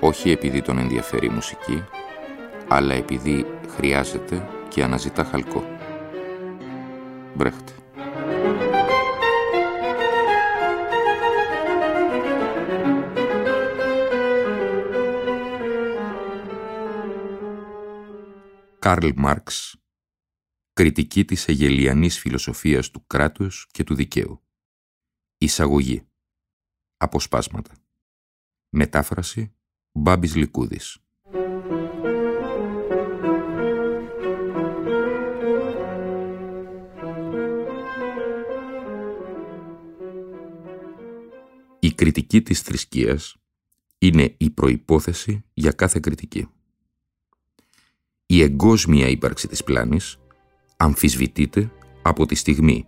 όχι επειδή τον ενδιαφέρει η μουσική, αλλά επειδή χρειάζεται και αναζητά χαλκό. Μπρέχτε. Καρλ Μάρξ Κριτική της εγελιανής φιλοσοφίας του κράτους και του δικαίου Εισαγωγή Αποσπάσματα Μετάφραση Μπάμπης Λικούδης Η κριτική της θρησκείας είναι η προϋπόθεση για κάθε κριτική. Η εγκόσμια ύπαρξη της πλάνης αμφισβητείται από τη στιγμή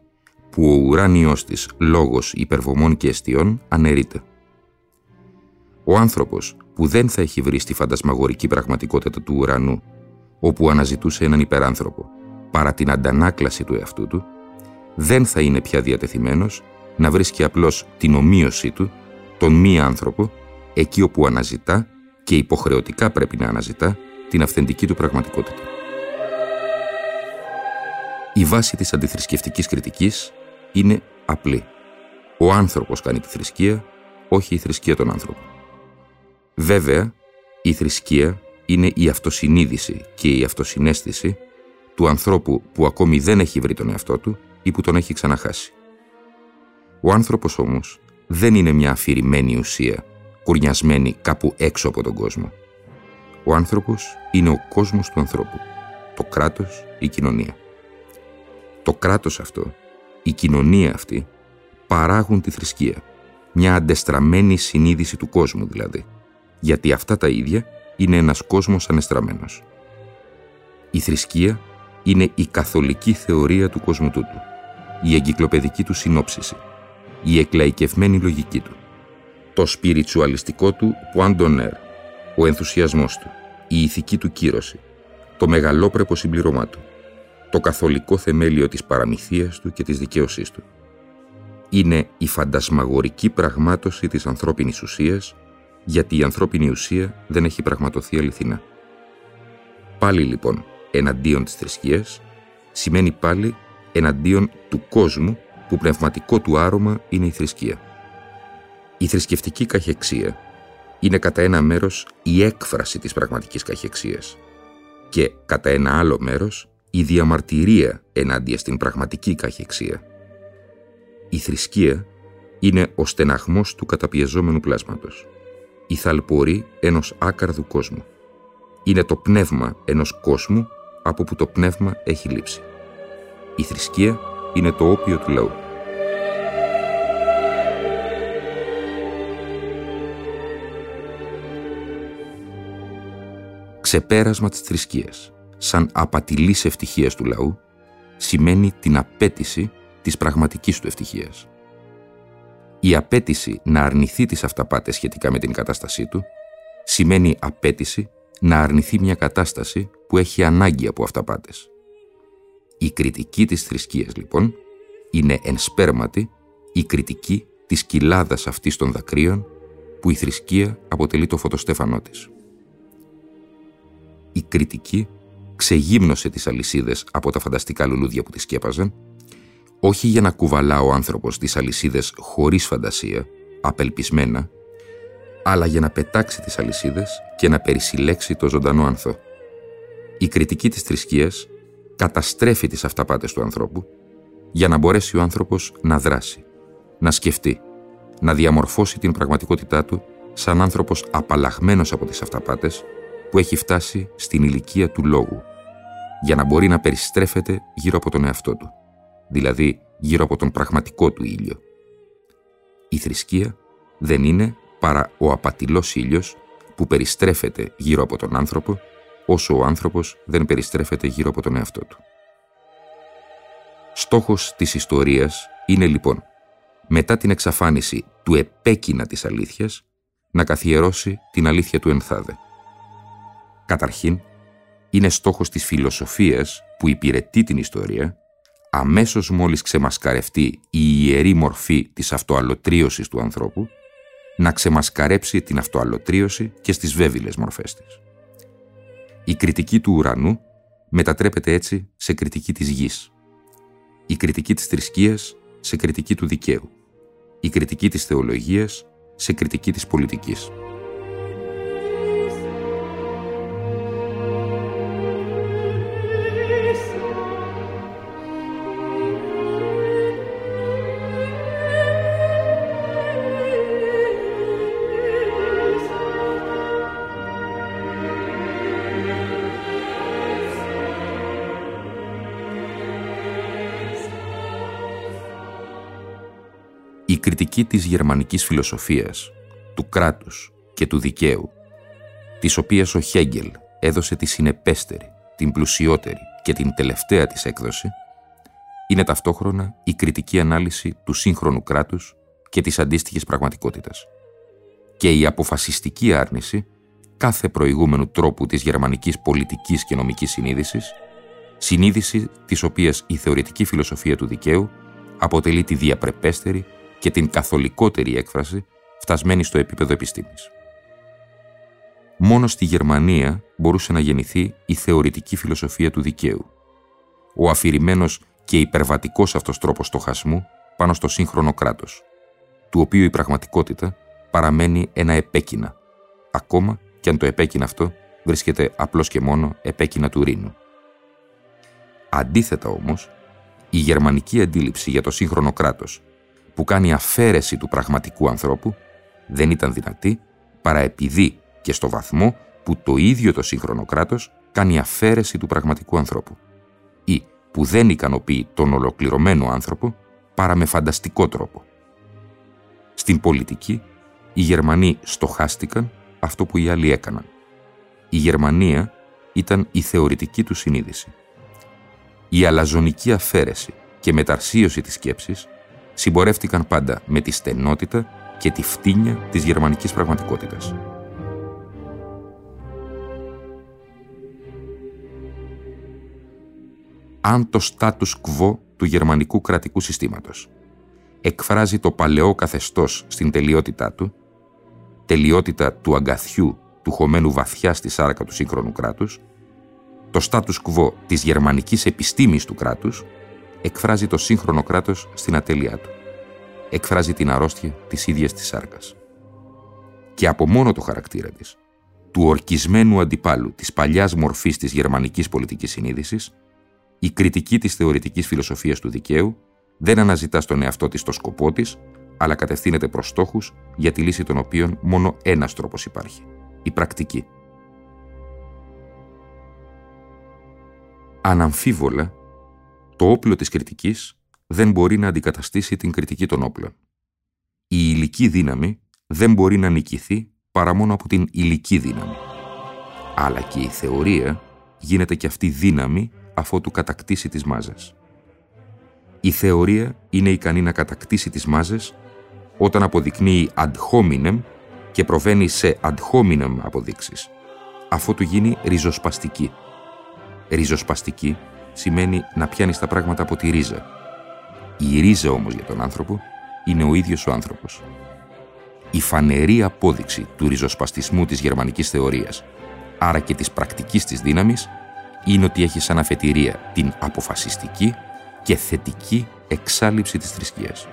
που ο ουράνιος της λόγος υπερβομών και αιστείων αναιρείται. Ο άνθρωπος που δεν θα έχει βρει στη φαντασμαγορική πραγματικότητα του ουρανού, όπου αναζητούσε έναν υπεράνθρωπο, παρά την αντανάκλαση του εαυτού του, δεν θα είναι πια διατεθειμένος να βρίσκει απλώς την ομοίωσή του, τον μη άνθρωπο, εκεί όπου αναζητά και υποχρεωτικά πρέπει να αναζητά την αυθεντική του πραγματικότητα. Η βάση της αντιθρησκευτικής κριτικής είναι απλή. Ο άνθρωπος κάνει τη θρησκεία, όχι η θρησκεία των άνθρωπων. Βέβαια, η θρησκεία είναι η αυτοσυνείδηση και η αυτοσυναίσθηση του ανθρώπου που ακόμη δεν έχει βρει τον εαυτό του ή που τον έχει ξαναχάσει. Ο άνθρωπος όμως δεν είναι μια αφηρημένη ουσία, κουρνιασμένη κάπου έξω από τον κόσμο. Ο άνθρωπος είναι ο κόσμος του ανθρώπου, το κράτος, η κοινωνία. Το κράτος αυτό, η κοινωνία αυτή, παράγουν τη θρησκεία, μια αντεστραμμένη συνείδηση του κόσμου δηλαδή, γιατί αυτά τα ίδια είναι ένας κόσμος ανεστραμμένος. Η θρησκεία είναι η καθολική θεωρία του κόσμου τούτου, η εγκυκλοπαιδική του συνόψιση, η εκλαϊκευμένη λογική του, το σπιριτσουαλιστικό του πουάντονέρ, ο ενθουσιασμός του, η ηθική του κύρωση, το μεγαλόπρεπο συμπληρώμά του, το καθολικό θεμέλιο της παραμυθίας του και της δικαίωσής του. Είναι η φαντασμαγορική πραγμάτωση της ανθρώπινης ουσίας γιατί η ανθρώπινη ουσία δεν έχει πραγματοθεί αληθινά. Πάλι λοιπόν εναντίον της θρησκείας σημαίνει πάλι εναντίον του κόσμου που πνευματικό του άρωμα είναι η θρησκεία. Η θρησκευτική καχεξία είναι κατά ένα μέρος η έκφραση της πραγματικής καχεξίας και κατά ένα άλλο μέρος η διαμαρτυρία ενάντια στην πραγματική καχεξία. Η θρησκεία είναι ο στεναχμός του καταπιεζόμενου πλάσματος η θαλπορή ενός άκαρδου κόσμου. Είναι το πνεύμα ενός κόσμου από που το πνεύμα έχει λείψει. Η θρησκεία είναι το όπιο του λαού. Ξεπέρασμα της θρησκείας, σαν απατηλής ευτυχίας του λαού, σημαίνει την απέτηση της πραγματικής του ευτυχίας η απέτηση να αρνηθεί τις αυταπάτες σχετικά με την κατάστασή του σημαίνει απέτηση να αρνηθεί μια κατάσταση που έχει ανάγκη από αυταπάτες. Η κριτική της θρησκείας, λοιπόν, είναι ενσπέρματη η κριτική της κοιλάδας αυτής των δακρύων που η θρησκεία αποτελεί το φωτοστέφανό της. Η κριτική ξεγύμνωσε τις αλυσίδες από τα φανταστικά λουλούδια που τη σκέπαζαν όχι για να κουβαλά ο άνθρωπος τις αλυσίδες χωρίς φαντασία, απελπισμένα, αλλά για να πετάξει τις αλυσίδες και να περισυλλέξει το ζωντανό ανθό. Η κριτική της θρησκείας καταστρέφει τις αυταπάτες του ανθρώπου για να μπορέσει ο άνθρωπος να δράσει, να σκεφτεί, να διαμορφώσει την πραγματικότητά του σαν άνθρωπος απαλλαγμένος από τις αυταπάτες που έχει φτάσει στην ηλικία του λόγου, για να μπορεί να περιστρέφεται γύρω από τον εαυτό του δηλαδή γύρω από τον πραγματικό του ήλιο. Η θρησκεία δεν είναι παρά ο απατηλός ήλιος που περιστρέφεται γύρω από τον άνθρωπο, όσο ο άνθρωπος δεν περιστρέφεται γύρω από τον εαυτό του. Στόχος της ιστορίας είναι λοιπόν, μετά την εξαφάνιση του επέκεινα της αλήθειας, να καθιερώσει την αλήθεια του ενθάδε. Καταρχήν, είναι στόχος της φιλοσοφίας που υπηρετεί την ιστορία, αμέσως μόλις ξεμασκαρευτεί η ιερή μορφή της αυτοαλωτρίωσης του ανθρώπου, να ξεμασκαρέψει την αυτοαλωτρίωση και στις βέβηλες μορφές της. Η κριτική του ουρανού μετατρέπεται έτσι σε κριτική της γης. Η κριτική της θρησκείας σε κριτική του δικαίου. Η κριτική της θεολογίας σε κριτική της πολιτικής. Η κριτική της γερμανικής φιλοσοφίας, του κράτους και του δικαίου, της οποίας ο Χέγγελ έδωσε τη συνεπέστερη, την πλουσιότερη και την τελευταία της έκδοση, είναι ταυτόχρονα η κριτική ανάλυση του σύγχρονου κράτους και της αντίστοιχης πραγματικότητας και η αποφασιστική άρνηση κάθε προηγούμενου τρόπου της γερμανικής πολιτικής και νομικής συνείδησης, συνείδηση της οποίας η θεωρητική φιλοσοφία του δικαίου αποτελεί τη διαπρεπέστερη και την καθολικότερη έκφραση φτασμένη στο επίπεδο επιστήμης. Μόνο στη Γερμανία μπορούσε να γεννηθεί η θεωρητική φιλοσοφία του δικαίου, ο αφηρημένος και υπερβατικός αυτός τρόπος στοχασμού πάνω στο σύγχρονο κράτος, του οποίου η πραγματικότητα παραμένει ένα επέκεινα, ακόμα και αν το επέκεινα αυτό βρίσκεται απλώς και μόνο επέκεινα του Ρήνου. Αντίθετα όμως, η γερμανική αντίληψη για το σύγχρονο κράτος που κάνει αφαίρεση του πραγματικού ανθρώπου δεν ήταν δυνατή παρά επειδή και στο βαθμό που το ίδιο το σύγχρονο κράτος κάνει αφαίρεση του πραγματικού ανθρώπου ή που δεν ικανοποιεί τον ολοκληρωμένο άνθρωπο παρά με φανταστικό τρόπο. Στην πολιτική, οι Γερμανοί στοχάστηκαν αυτό που οι άλλοι έκαναν. Η Γερμανία ήταν η θεωρητική του συνείδηση. Η αλαζονική αφαίρεση και μεταρσίωση της σκέψης συμπορεύτηκαν πάντα με τη στενότητα και τη φτύνια της γερμανικής πραγματικότητας. Αν το status quo του γερμανικού κρατικού συστήματος εκφράζει το παλαιό καθεστώς στην τελειότητά του, τελειότητα του αγκαθιού του χωμένου βαθιά στη σάρκα του σύγχρονου κράτους, το status quo της γερμανικής επιστήμης του κράτους εκφράζει το σύγχρονο κράτος στην ατέλειά του. Εκφράζει την αρρώστια της ίδιας της σάρκας. Και από μόνο το χαρακτήρα της, του ορκισμένου αντιπάλου της παλιάς μορφής της γερμανικής πολιτικής συνείδησης, η κριτική της θεωρητικής φιλοσοφίας του δικαίου δεν αναζητά στον εαυτό της το σκοπό της, αλλά κατευθύνεται προς στόχους για τη λύση των οποίων μόνο ένας τρόπος υπάρχει, η πρακτική. Αναμφίβολα, το όπλο της κριτικής δεν μπορεί να αντικαταστήσει την κριτική των όπλων. Η υλική δύναμη δεν μπορεί να νικηθεί παρά μόνο από την υλική δύναμη. Αλλά και η θεωρία γίνεται και αυτή δύναμη αφότου κατακτήσει τις μάζες. Η θεωρία είναι ικανή να κατακτήσει τις μάζες όταν αποδεικνύει ad hominem και προβαίνει σε ad hominem αποδείξεις, αφότου γίνει ριζοσπαστική. Ριζοσπαστική σημαίνει να πιάνεις τα πράγματα από τη ρίζα. Η ρίζα όμως για τον άνθρωπο είναι ο ίδιος ο άνθρωπος. Η φανερή απόδειξη του ριζοσπαστισμού της γερμανικής θεωρίας, άρα και της πρακτικής της δύναμης, είναι ότι έχεις σαν αφετηρία την αποφασιστική και θετική εξάλληψη της θρησκείας.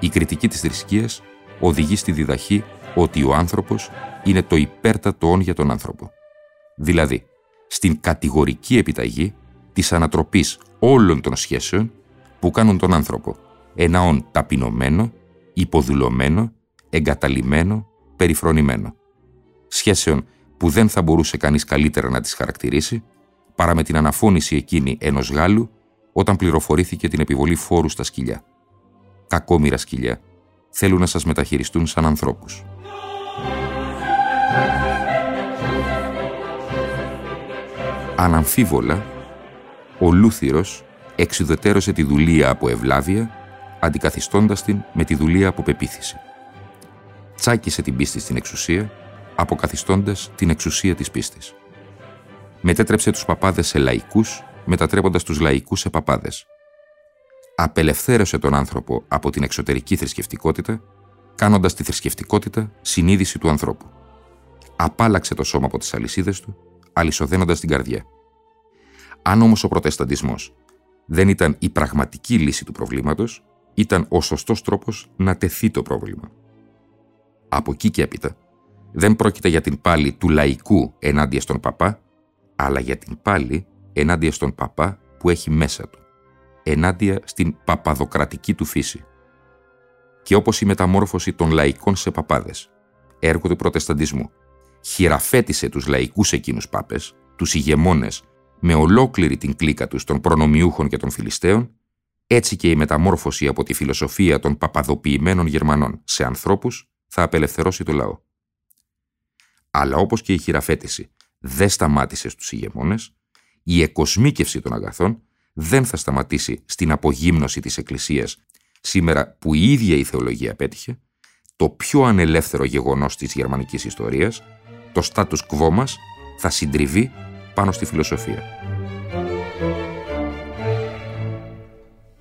Η κριτική της θρησκείας οδηγεί στη διδαχή ότι ο άνθρωπος είναι το υπέρτατο όν για τον άνθρωπο. Δηλαδή, στην κατηγορική επιταγή της ανατροπής όλων των σχέσεων που κάνουν τον άνθρωπο ένα όν ταπεινωμένο, υποδουλωμένο, εγκαταλειμμένο, περιφρονημένο. Σχέσεων που δεν θα μπορούσε κανείς καλύτερα να τις χαρακτηρίσει παρά με την αναφώνηση εκείνη ενός Γάλλου όταν πληροφορήθηκε την επιβολή φόρου στα σκυλιά. Κακόμοιρα σκυλιά θέλουν να σας μεταχειριστούν σαν ανθρώπους. Αναμφίβολα, ο Λούθυρος εξουδετέρωσε τη δουλεία από ευλάβεια, αντικαθιστώντας την με τη δουλεία από πεποίθηση. Τσάκισε την πίστη στην εξουσία, αποκαθιστώντας την εξουσία της πίστης. Μετέτρεψε τους παπάδες σε λαϊκούς, μετατρέποντας τους λαϊκούς σε παπάδες. Απελευθέρωσε τον άνθρωπο από την εξωτερική θρησκευτικότητα, κάνοντας τη θρησκευτικότητα συνείδηση του ανθρώπου. Απάλαξε το σώμα από τις αλυσίδες του, αλυσοδένοντας την καρδιά. Αν όμως ο προτεσταντισμός δεν ήταν η πραγματική λύση του προβλήματος, ήταν ο σωστός τρόπος να τεθεί το πρόβλημα. Από εκεί και έπειτα, δεν πρόκειται για την πάλη του λαϊκού ενάντια στον παπά, αλλά για την πάλη ενάντια στον παπά που έχει μέσα του, ενάντια στην παπαδοκρατική του φύση. Και όπως η μεταμόρφωση των λαϊκών σε παπάδες, έργο του προτεσταντισμού, χειραφέτησε τους λαϊκούς εκείνους πάπες, τους ηγεμόνες, με ολόκληρη την κλίκα τους των προνομιούχων και των Φιλιστέων, έτσι και η μεταμόρφωση από τη φιλοσοφία των παπαδοποιημένων Γερμανών σε ανθρώπους θα απελευθερώσει το λαό. Αλλά όπως και η χειραφέτηση δεν σταμάτησε στους ηγεμόνες, η εκοσμίκευση των αγαθών δεν θα σταματήσει στην απογύμνωση της Εκκλησίας σήμερα που η ίδια η θεολογία πέτυχε, το πιο ανελεύθερο γεγονός της γερμανικής ιστορίας, το status quo μας θα συντριβεί πάνω στη φιλοσοφία.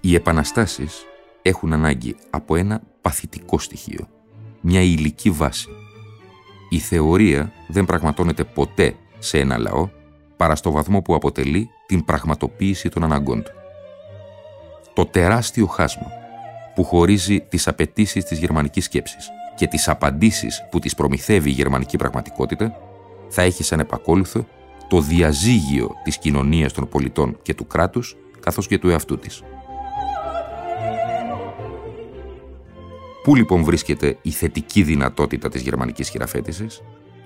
Οι επαναστάσεις έχουν ανάγκη από ένα παθητικό στοιχείο, μια υλική βάση. Η θεωρία δεν πραγματώνεται ποτέ σε ένα λαό παρά στο βαθμό που αποτελεί την πραγματοποίηση των αναγκών του. Το τεράστιο χάσμα που χωρίζει τις απαιτήσεις της γερμανικής σκέψης και τις απαντήσεις που της προμηθεύει η γερμανική πραγματικότητα θα έχει σαν επακόλουθο το διαζύγιο της κοινωνίας των πολιτών και του κράτους καθώς και του εαυτού της. Πού λοιπόν βρίσκεται η θετική δυνατότητα της γερμανικής χειραφέτησης;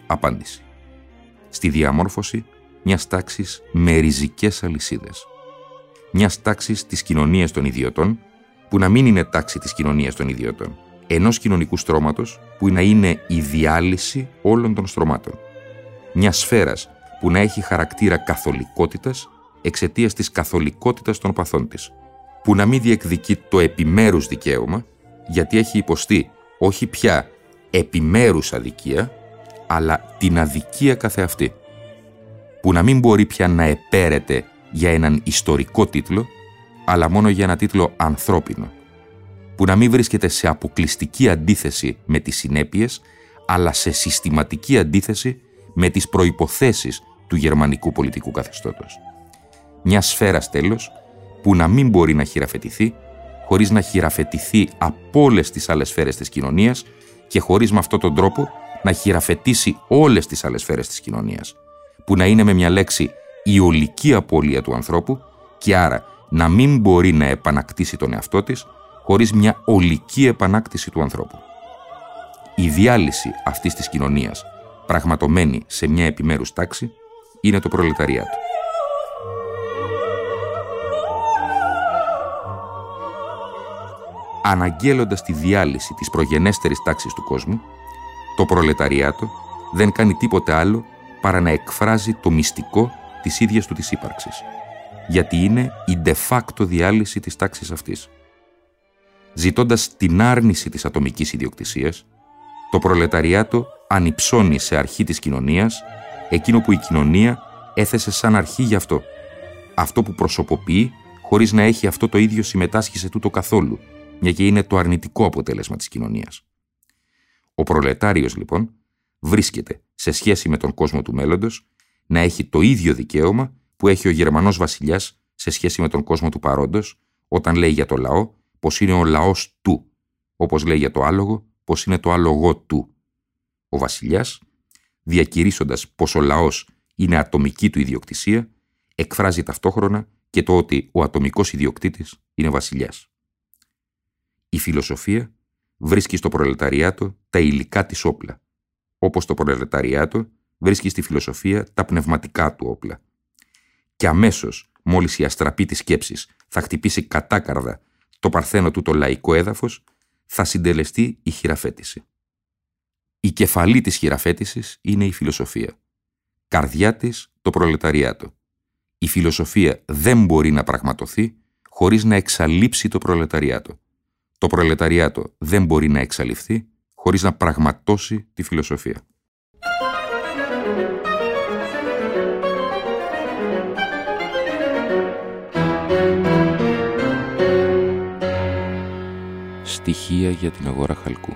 Απάντηση. Στη διαμόρφωση μιας τάξης με ριζικές αλυσίδες. Μιας τάξης της κοινωνίας των ιδιωτών, που να μην είναι τάξη της κοινωνίας των ιδιωτών. Ενός κοινωνικού στρώματος που να είναι η διάλυση όλων των στρωμάτων. Μιας σφαίρας που να έχει χαρακτήρα καθολικότητας εξαιτίας της καθολικότητας των παθών της. Που να μην διεκδικεί το επιμέρους δικαίωμα γιατί έχει υποστεί όχι πια επιμέρους αδικία, αλλά την αδικία καθεαυτή, που να μην μπορεί πια να επέρεται για έναν ιστορικό τίτλο, αλλά μόνο για ένα τίτλο ανθρώπινο, που να μην βρίσκεται σε αποκλειστική αντίθεση με τις συνέπειες, αλλά σε συστηματική αντίθεση με τις προϋποθέσεις του γερμανικού πολιτικού καθεστώτος. Μια σφαίρα τέλος που να μην μπορεί να χειραφετηθεί χωρίς να χειραφετηθεί από όλες τις άλλες σφαίρες της κοινωνίας και χωρίς με αυτόν τον τρόπο να χειραφετήσει όλες τις άλλες σφαίρες της κοινωνίας, που να είναι με μια λέξη η ολική απώλεια του ανθρώπου και άρα να μην μπορεί να επανακτήσει τον εαυτό της χωρίς μια ολική επανάκτηση του ανθρώπου. Η διάλυση αυτής της κοινωνίας, πραγματομένη σε μια επιμέρους τάξη, είναι το προλεταριάτο. αναγγέλλοντας τη διάλυση της προγενέστερης τάξης του κόσμου, το προλεταριάτο δεν κάνει τίποτε άλλο παρά να εκφράζει το μυστικό της ίδιας του της ύπαρξης, γιατί είναι η de facto διάλυση της τάξης αυτής. Ζητώντας την άρνηση της ατομικής ιδιοκτησίας, το προλεταριάτο ανυψώνει σε αρχή της κοινωνίας εκείνο που η κοινωνία έθεσε σαν αρχή γι' αυτό. Αυτό που προσωποποιεί χωρίς να έχει αυτό το ίδιο συμμετάσχει σε τούτο καθόλου, μια και είναι το αρνητικό αποτέλεσμα της κοινωνίας. Ο προλετάριος, λοιπόν, βρίσκεται σε σχέση με τον κόσμο του μέλλοντος να έχει το ίδιο δικαίωμα που έχει ο Γερμανός βασιλιάς σε σχέση με τον κόσμο του παρόντος όταν λέει για το λαό πως είναι ο λαός του, όπως λέει για το άλογο πως είναι το άλογο του. Ο βασιλιάς, διακηρύσσοντας πως ο λαός είναι ατομική του ιδιοκτησία, εκφράζει ταυτόχρονα και το ότι ο ατομικός ιδιοκτήτης είναι βασιλιάς. Η φιλοσοφία βρίσκει στο προλεταριάτο τα υλικά της όπλα, όπως το προλεταριάτο βρίσκει στη φιλοσοφία τα πνευματικά του όπλα. Και αμέσως, μόλις η αστραπή της σκέψης θα χτυπήσει κατάκαρδα το παρθένο του το λαϊκό έδαφος, θα συντελεστεί η χειραφέτηση. Η κεφαλή της χειραφέτησης είναι η φιλοσοφία. Καρδιά της το προλεταριάτο. Η φιλοσοφία δεν μπορεί να πραγματοθεί χωρίς να εξαλείψει το προλεταριάτο. Το προλεταριάτο δεν μπορεί να εξαλειφθεί χωρίς να πραγματώσει τη φιλοσοφία. Στοιχεία για την αγορά χαλκού.